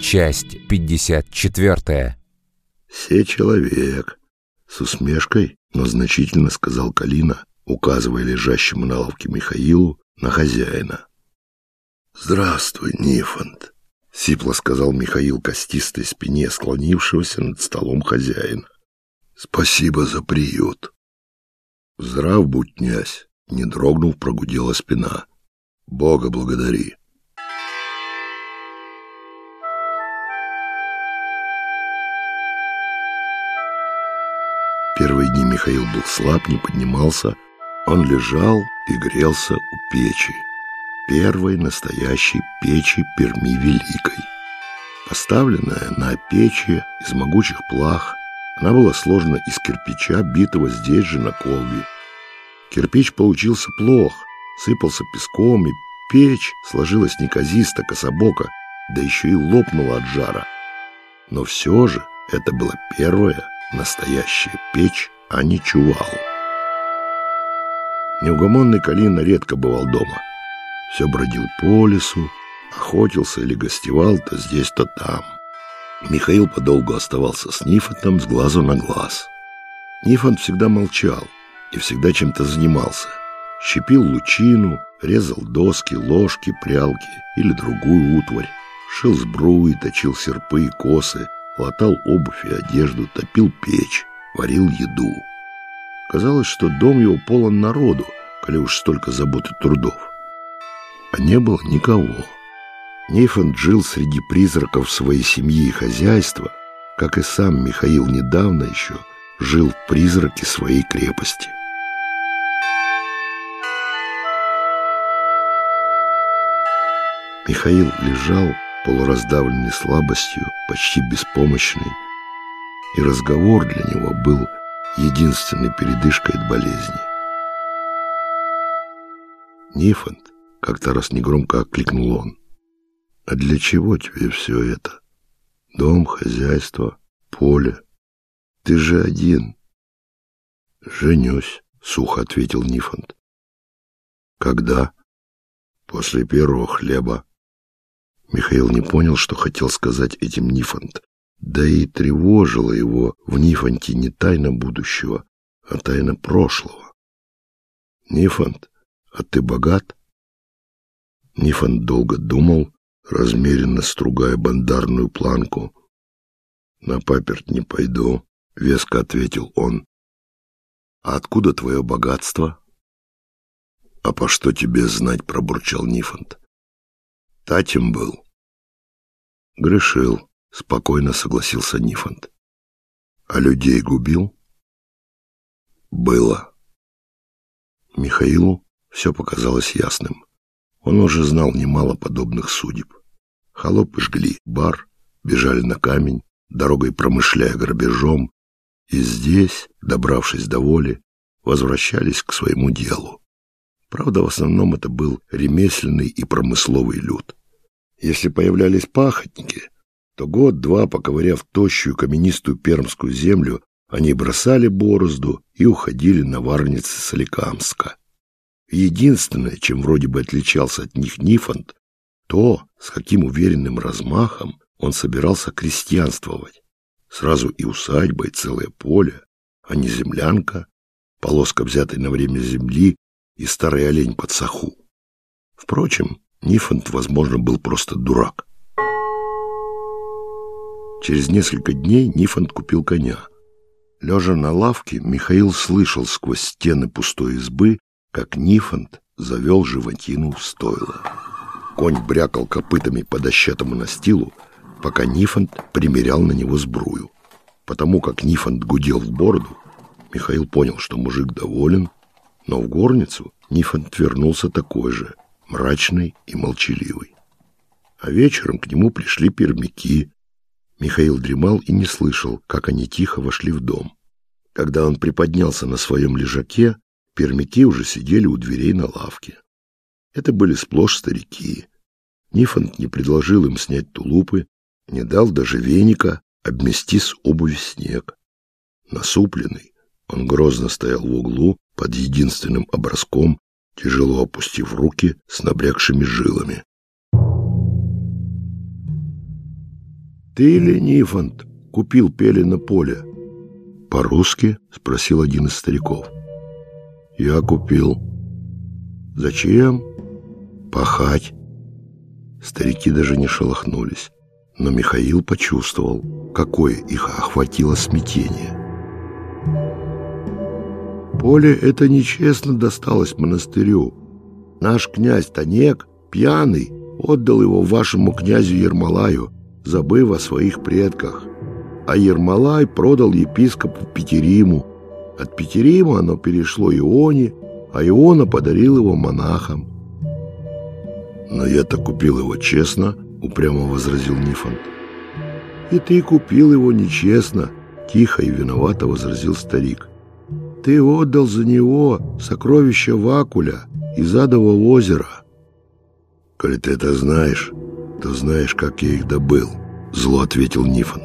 Часть 54. «Се человек!» С усмешкой, но значительно сказал Калина, указывая лежащему на лавке Михаилу на хозяина. «Здравствуй, Нифонт!» — сипло сказал Михаил костистой спине склонившегося над столом хозяина. «Спасибо за приют!» «Здрав будь, князь!» — не дрогнув, прогудела спина. «Бога благодари!» Михаил был слаб, не поднимался. Он лежал и грелся у печи. Первой настоящей печи Перми Великой. Поставленная на печи из могучих плах, она была сложена из кирпича, битого здесь же на колбе. Кирпич получился плох, сыпался песком, и печь сложилась неказисто, кособоко, да еще и лопнула от жара. Но все же это была первая настоящая печь, а не чувал. Неугомонный Калина редко бывал дома. Все бродил по лесу, охотился или гостевал то здесь, то там. Михаил подолгу оставался с Нифонтом с глазу на глаз. Нифонт всегда молчал и всегда чем-то занимался. Щепил лучину, резал доски, ложки, прялки или другую утварь, шил сбруи, точил серпы и косы, латал обувь и одежду, топил печь, варил еду. Казалось, что дом его полон народу, коли уж столько забот и трудов. А не было никого. Нейфанд жил среди призраков своей семьи и хозяйства, как и сам Михаил недавно еще жил в призраке своей крепости. Михаил лежал, полураздавленный слабостью, почти беспомощный, и разговор для него был единственной передышкой от болезни. «Нифонт», — как-то раз негромко окликнул он, — «а для чего тебе все это? Дом, хозяйство, поле. Ты же один». «Женюсь», — сухо ответил Нифонт. «Когда?» «После первого хлеба». Михаил не понял, что хотел сказать этим Нифонт. Да и тревожило его в Нифонте не тайна будущего, а тайна прошлого. «Нифонт, а ты богат?» Нифонт долго думал, размеренно стругая бандарную планку. «На паперть не пойду», — веско ответил он. «А откуда твое богатство?» «А по что тебе знать?» — пробурчал Нифонт. Татем был. Грешил, спокойно согласился Нифонт. А людей губил? Было. Михаилу все показалось ясным. Он уже знал немало подобных судеб. Холопы жгли бар, бежали на камень, дорогой промышляя грабежом, и здесь, добравшись до воли, возвращались к своему делу. Правда, в основном это был ремесленный и промысловый люд. Если появлялись пахотники, то год-два, поковыряв тощую каменистую пермскую землю, они бросали борозду и уходили на Варницы Соликамска. Единственное, чем вроде бы отличался от них Нифонт, то, с каким уверенным размахом он собирался крестьянствовать. Сразу и усадьба, и целое поле, а не землянка, полоска, взятой на время земли, и старый олень под саху. Впрочем, Нифонт, возможно, был просто дурак. Через несколько дней Нифонт купил коня. Лежа на лавке, Михаил слышал сквозь стены пустой избы, как Нифонт завел животину в стойло. Конь брякал копытами по дощатому настилу, пока Нифонт примерял на него сбрую. Потому как Нифонт гудел в бороду, Михаил понял, что мужик доволен, но в горницу Нифонт вернулся такой же, мрачный и молчаливый. А вечером к нему пришли пермяки. Михаил дремал и не слышал, как они тихо вошли в дом. Когда он приподнялся на своем лежаке, пермяки уже сидели у дверей на лавке. Это были сплошь старики. Нифонт не предложил им снять тулупы, не дал даже веника обмести с обуви снег. Насупленный, он грозно стоял в углу под единственным образком тяжело опустив руки с набрякшими жилами. Ты ли, Нифонт, купил пели на поле? По-русски? Спросил один из стариков. Я купил. Зачем? Пахать. Старики даже не шелохнулись. Но Михаил почувствовал, какое их охватило смятение. Поле это нечестно досталось монастырю. Наш князь Танек, пьяный, отдал его вашему князю Ермолаю, забыв о своих предках. А Ермолай продал епископу Петериму. От Петерима оно перешло Ионе, а Иона подарил его монахам. «Но я-то купил его честно», — упрямо возразил Нифонт. «И ты купил его нечестно», — тихо и виновато возразил старик. «Ты отдал за него сокровища Вакуля из Адового озера». «Коли ты это знаешь, то знаешь, как я их добыл», — зло ответил Нифонт.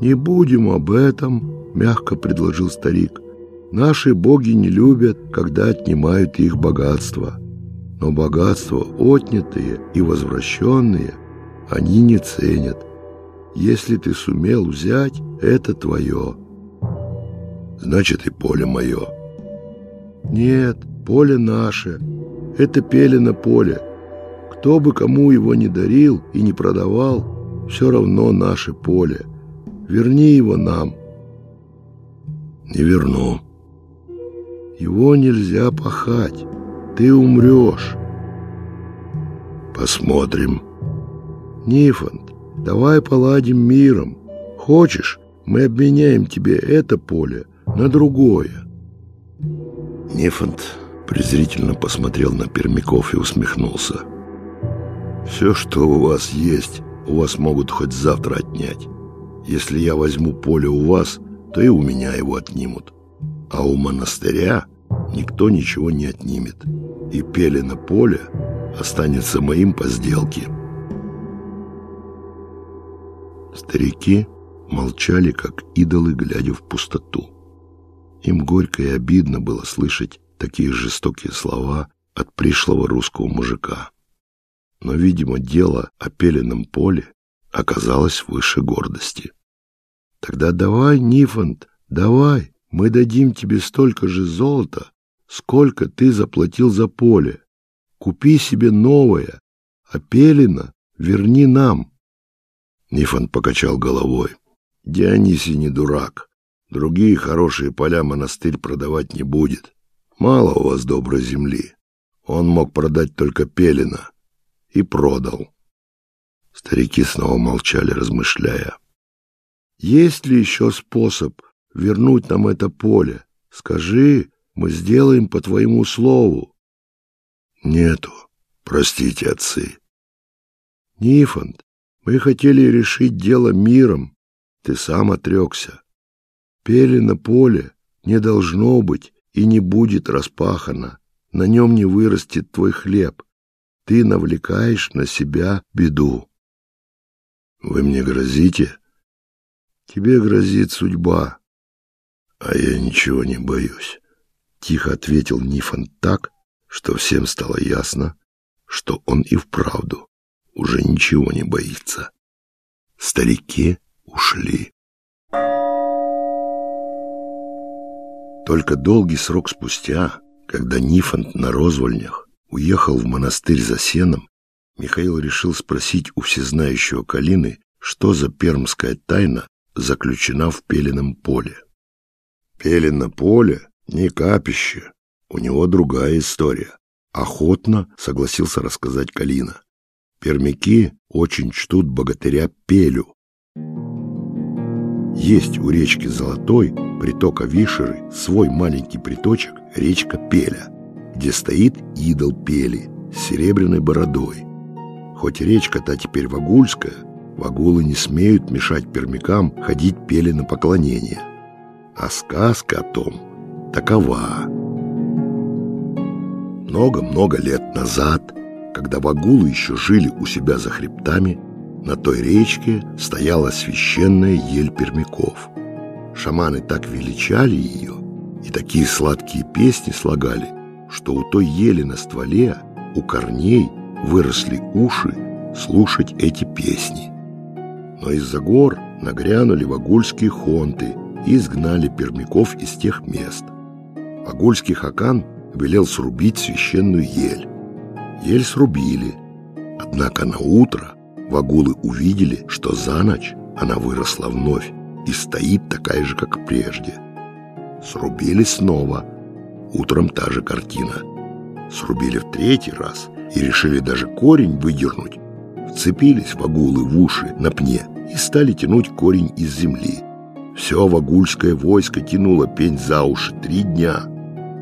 «Не будем об этом», — мягко предложил старик. «Наши боги не любят, когда отнимают их богатство. Но богатства, отнятые и возвращенные, они не ценят. Если ты сумел взять, это твое. Значит, и поле мое. Нет, поле наше. Это пелено поле. Кто бы кому его не дарил и не продавал, все равно наше поле. Верни его нам. Не верну. Его нельзя пахать ты умрешь. Посмотрим. Нифонт, давай поладим миром. Хочешь, мы обменяем тебе это поле на другое. Нифонт презрительно посмотрел на Пермяков и усмехнулся. Все, что у вас есть, у вас могут хоть завтра отнять. Если я возьму поле у вас, то и у меня его отнимут. А у монастыря никто ничего не отнимет и пели на поле останется моим по сделке. Старики молчали, как идолы, глядя в пустоту. Им горько и обидно было слышать такие жестокие слова от пришлого русского мужика. Но, видимо, дело о пеленном поле оказалось выше гордости. «Тогда давай, Нифонт, давай, мы дадим тебе столько же золота, сколько ты заплатил за поле. Купи себе новое, а Пелина верни нам. Нифон покачал головой. Дионисий не дурак. Другие хорошие поля монастырь продавать не будет. Мало у вас доброй земли. Он мог продать только Пелина. И продал. Старики снова молчали, размышляя. Есть ли еще способ вернуть нам это поле? Скажи, мы сделаем по твоему слову. Нету. Простите, отцы. Нифонт, мы хотели решить дело миром. Ты сам отрекся. На поле не должно быть и не будет распахано. На нем не вырастет твой хлеб. Ты навлекаешь на себя беду. Вы мне грозите? Тебе грозит судьба, а я ничего не боюсь. Тихо ответил Нифон так, что всем стало ясно, что он и вправду уже ничего не боится. Старики ушли. Только долгий срок спустя, когда Нифонт на розвольнях уехал в монастырь за сеном, Михаил решил спросить у всезнающего Калины, что за пермская тайна заключена в Пеленом поле. Пелено поле не капище. У него другая история. Охотно согласился рассказать Калина. Пермяки очень чтут богатыря Пелю. Есть у речки Золотой, притока Вишеры, свой маленький приточек, речка Пеля, где стоит идол Пели с серебряной бородой. Хоть речка-то теперь вагульская, вагулы не смеют мешать пермякам ходить Пели на поклонение. А сказка о том – такова. Много-много лет назад, когда вагулы еще жили у себя за хребтами, на той речке стояла священная ель пермяков. Шаманы так величали ее и такие сладкие песни слагали, что у той ели на стволе, у корней выросли уши слушать эти песни. Но из-за гор нагрянули вагульские хонты и изгнали пермяков из тех мест. Вагульский хакан велел срубить священную ель. Ель срубили, однако на утро вагулы увидели, что за ночь она выросла вновь и стоит такая же, как прежде. Срубили снова. Утром та же картина. Срубили в третий раз и решили даже корень выдернуть. Вцепились вагулы в уши на пне и стали тянуть корень из земли. Все вагульское войско тянуло пень за уши три дня.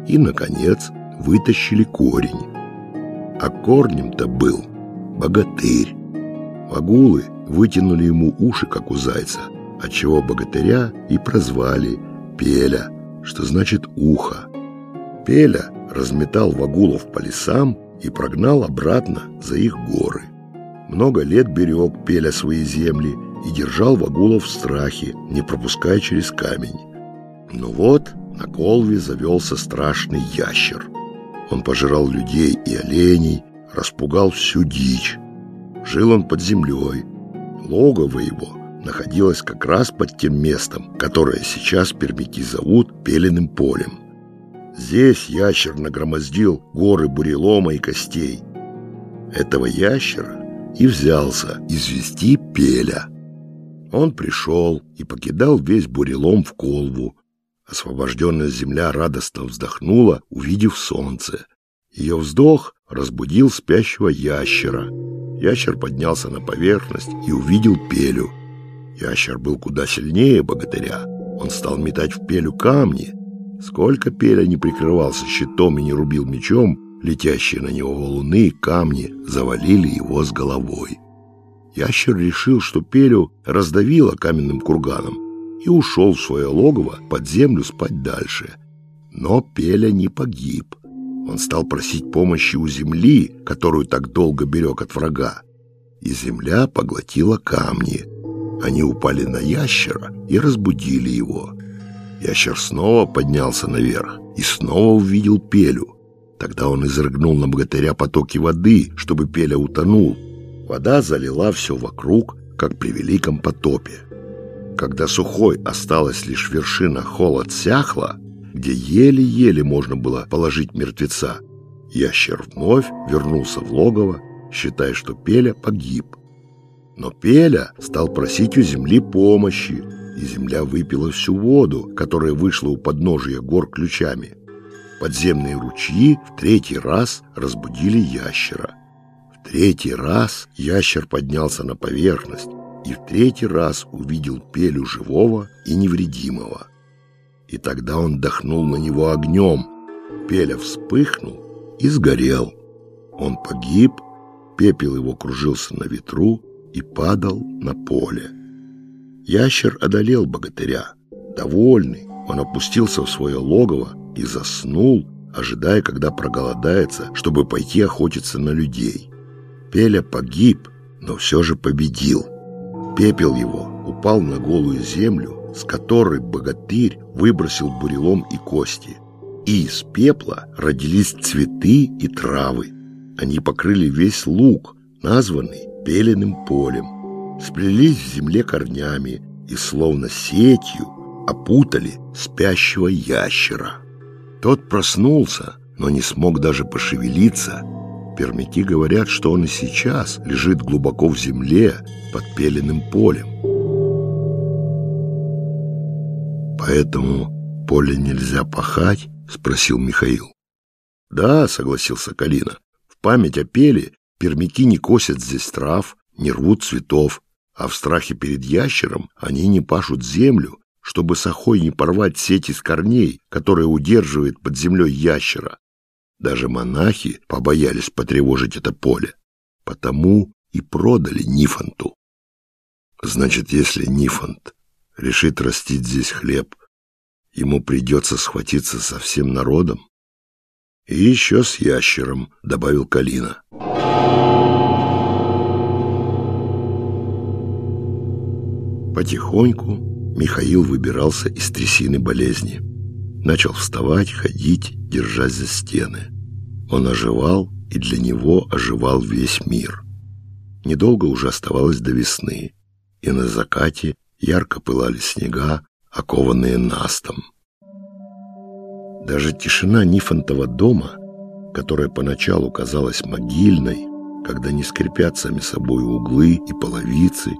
И, наконец, вытащили корень. А корнем-то был богатырь. Вагулы вытянули ему уши, как у зайца, отчего богатыря и прозвали Пеля, что значит «ухо». Пеля разметал вагулов по лесам и прогнал обратно за их горы. Много лет берег Пеля свои земли и держал вагулов в страхе, не пропуская через камень. Но вот на Колве завелся страшный ящер. Он пожирал людей и оленей, распугал всю дичь. Жил он под землей. Логово его находилось как раз под тем местом, которое сейчас пермяки зовут Пеленым полем. Здесь ящер нагромоздил горы бурелома и костей. Этого ящера и взялся извести Пеля. Он пришел и покидал весь бурелом в колву. Освобожденная земля радостно вздохнула, увидев солнце. Ее вздох разбудил спящего ящера. Ящер поднялся на поверхность и увидел Пелю. Ящер был куда сильнее богатыря. Он стал метать в Пелю камни. Сколько Пеля не прикрывался щитом и не рубил мечом, летящие на него валуны и камни завалили его с головой. Ящер решил, что Пелю раздавило каменным курганом и ушел в свое логово под землю спать дальше. Но Пеля не погиб. Он стал просить помощи у земли, которую так долго берег от врага. И земля поглотила камни. Они упали на ящера и разбудили его. Ящер снова поднялся наверх и снова увидел Пелю. Тогда он изрыгнул на богатыря потоки воды, чтобы Пеля утонул. Вода залила все вокруг, как при великом потопе. Когда сухой осталась лишь вершина холод сяхла, где еле-еле можно было положить мертвеца. Ящер вновь вернулся в логово, считая, что Пеля погиб. Но Пеля стал просить у земли помощи, и земля выпила всю воду, которая вышла у подножия гор ключами. Подземные ручьи в третий раз разбудили ящера. В третий раз ящер поднялся на поверхность и в третий раз увидел Пелю живого и невредимого и тогда он дохнул на него огнем. Пеля вспыхнул и сгорел. Он погиб, пепел его кружился на ветру и падал на поле. Ящер одолел богатыря. Довольный, он опустился в свое логово и заснул, ожидая, когда проголодается, чтобы пойти охотиться на людей. Пеля погиб, но все же победил. Пепел его упал на голую землю, с которой богатырь выбросил бурелом и кости. И из пепла родились цветы и травы. Они покрыли весь луг, названный пеленым полем, сплелись в земле корнями и словно сетью опутали спящего ящера. Тот проснулся, но не смог даже пошевелиться. Пермяки говорят, что он и сейчас лежит глубоко в земле под пеленым полем. «Поэтому поле нельзя пахать?» — спросил Михаил. «Да», — согласился Калина. «В память о пеле пермяки не косят здесь трав, не рвут цветов, а в страхе перед ящером они не пашут землю, чтобы с не порвать сеть из корней, которая удерживает под землей ящера. Даже монахи побоялись потревожить это поле, потому и продали Нифонту. Значит, если Нифонт решит растить здесь хлеб, ему придется схватиться со всем народом. И еще с ящером, добавил Калина. Потихоньку Михаил выбирался из трясины болезни. Начал вставать, ходить, держась за стены. Он оживал, и для него оживал весь мир. Недолго уже оставалось до весны. и на закате ярко пылали снега, окованные настом. Даже тишина Нифонтова дома, которая поначалу казалась могильной, когда не скрипят сами собой углы и половицы,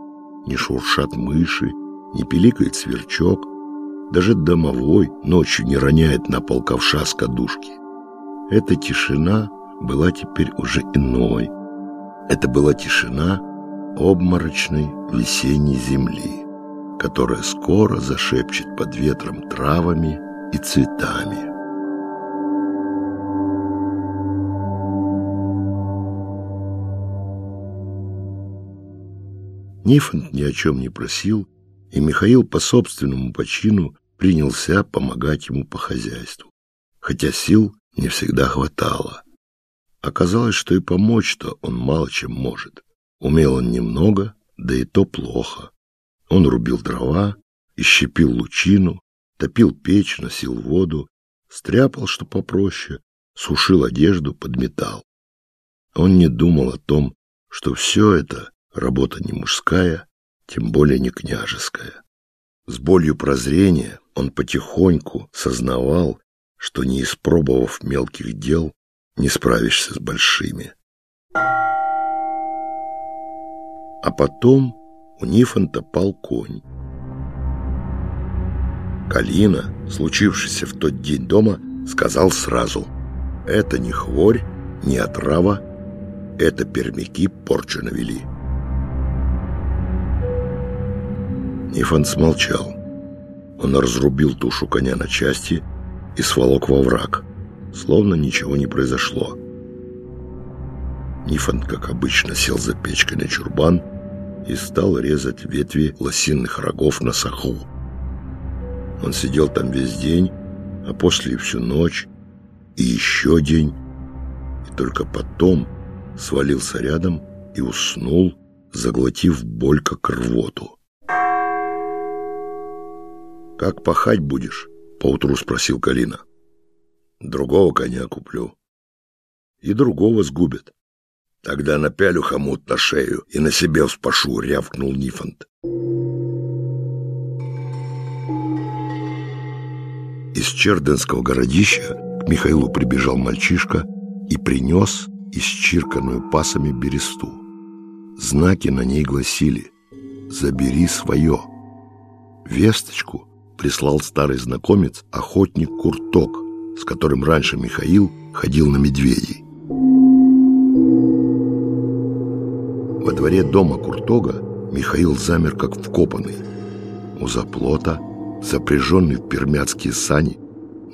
не шуршат мыши, не пиликает сверчок, даже домовой ночью не роняет на пол ковша с кадушки. Эта тишина была теперь уже иной. Это была тишина обморочной весенней земли, которая скоро зашепчет под ветром травами и цветами. Нифонт ни о чем не просил, и Михаил по собственному почину принялся помогать ему по хозяйству, хотя сил не всегда хватало. Оказалось, что и помочь-то он мало чем может. Умел он немного, да и то плохо. Он рубил дрова, ищепил лучину, топил печь, носил воду, стряпал, что попроще, сушил одежду, подметал. Он не думал о том, что все это Работа не мужская, тем более не княжеская. С болью прозрения он потихоньку сознавал, что не испробовав мелких дел, не справишься с большими. А потом у Нифонта пал конь. Калина, случившийся в тот день дома, сказал сразу, «Это не хворь, не отрава, это пермяки порчу навели». Нифон смолчал. Он разрубил тушу коня на части и сволок во враг, словно ничего не произошло. Нифон, как обычно, сел за печкой на чурбан и стал резать ветви лосиных рогов на саху. Он сидел там весь день, а после и всю ночь, и еще день, и только потом свалился рядом и уснул, заглотив боль как рвоту. «Как пахать будешь?» — поутру спросил Калина. «Другого коня куплю». «И другого сгубят». «Тогда напялю хомут на шею и на себе вспашу», — рявкнул Нифонт. Из Черденского городища к Михаилу прибежал мальчишка и принес исчирканную пасами бересту. Знаки на ней гласили «Забери свое». Весточку прислал старый знакомец, охотник Курток, с которым раньше Михаил ходил на медведей. Во дворе дома Куртога Михаил замер как вкопанный. У заплота, запряженный в пермяцкие сани,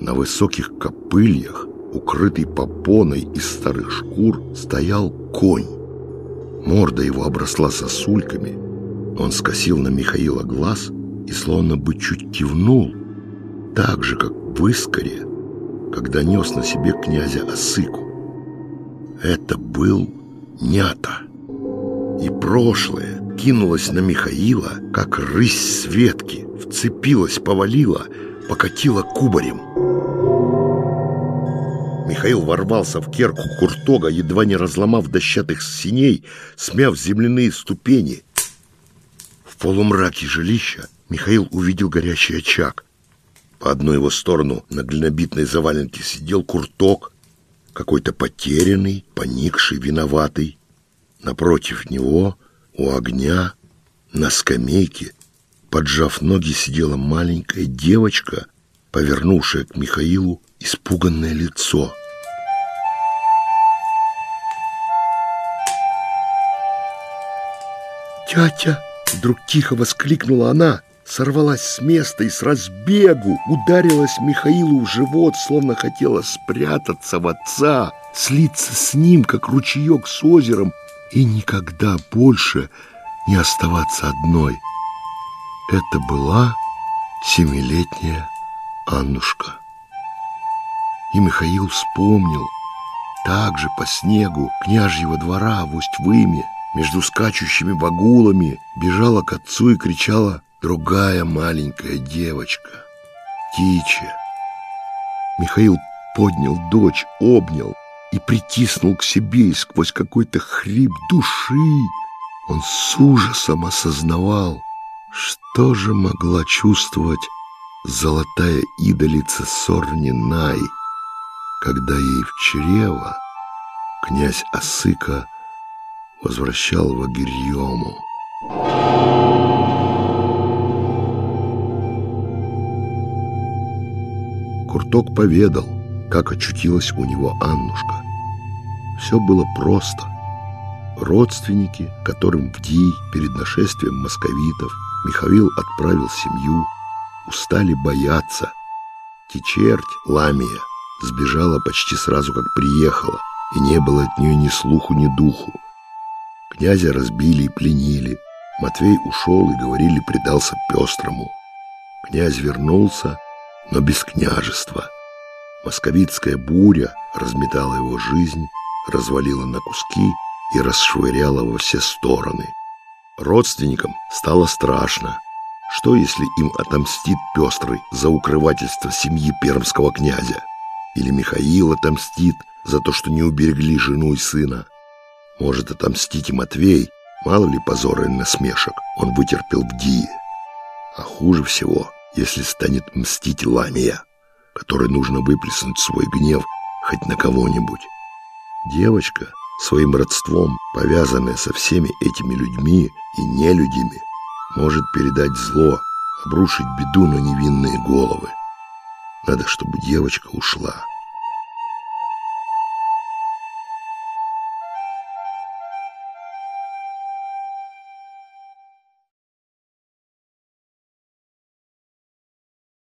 на высоких копыльях, укрытый попоной из старых шкур, стоял конь. Морда его обросла сосульками. Он скосил на Михаила глаз и словно бы чуть кивнул, так же, как в Искаре, когда нес на себе князя Осыку. Это был Нята. И прошлое кинулось на Михаила, как рысь с ветки, вцепилась, повалила, покатила кубарем. Михаил ворвался в керку Куртога, едва не разломав дощатых синей, смяв земляные ступени. В полумраке жилища Михаил увидел горящий очаг. По одну его сторону на глинобитной заваленке сидел курток, какой-то потерянный, поникший, виноватый. Напротив него, у огня, на скамейке, поджав ноги, сидела маленькая девочка, повернувшая к Михаилу испуганное лицо. «Тятя!» — вдруг тихо воскликнула она — сорвалась с места и с разбегу ударилась Михаилу в живот, словно хотела спрятаться в отца, слиться с ним, как ручеек с озером, и никогда больше не оставаться одной. Это была семилетняя Аннушка. И Михаил вспомнил, так же по снегу княжьего двора в Усть-Выме между скачущими багулами бежала к отцу и кричала другая маленькая девочка, Тича. Михаил поднял дочь, обнял и притиснул к себе и сквозь какой-то хрип души Он с ужасом осознавал, что же могла чувствовать золотая идолица Сорни Най, когда ей в чрево князь Асыка возвращал Вагирьему. Курток поведал, как очутилась у него Аннушка. Все было просто. Родственники, которым в Дий перед нашествием московитов Михаил отправил семью, устали бояться. Течерть, Ламия, сбежала почти сразу, как приехала, и не было от нее ни слуху, ни духу. Князя разбили и пленили. Матвей ушел и, говорили, предался пестрому. Князь вернулся, но без княжества. Московитская буря разметала его жизнь, развалила на куски и расшвыряла во все стороны. Родственникам стало страшно. Что, если им отомстит Пестрый за укрывательство семьи пермского князя? Или Михаил отомстит за то, что не уберегли жену и сына? Может отомстить и Матвей, мало ли позора и насмешек он вытерпел в Дии. А хуже всего, если станет мстить Ламия, которой нужно выплеснуть свой гнев хоть на кого-нибудь. Девочка, своим родством, повязанная со всеми этими людьми и нелюдями, может передать зло, обрушить беду на невинные головы. Надо, чтобы девочка ушла.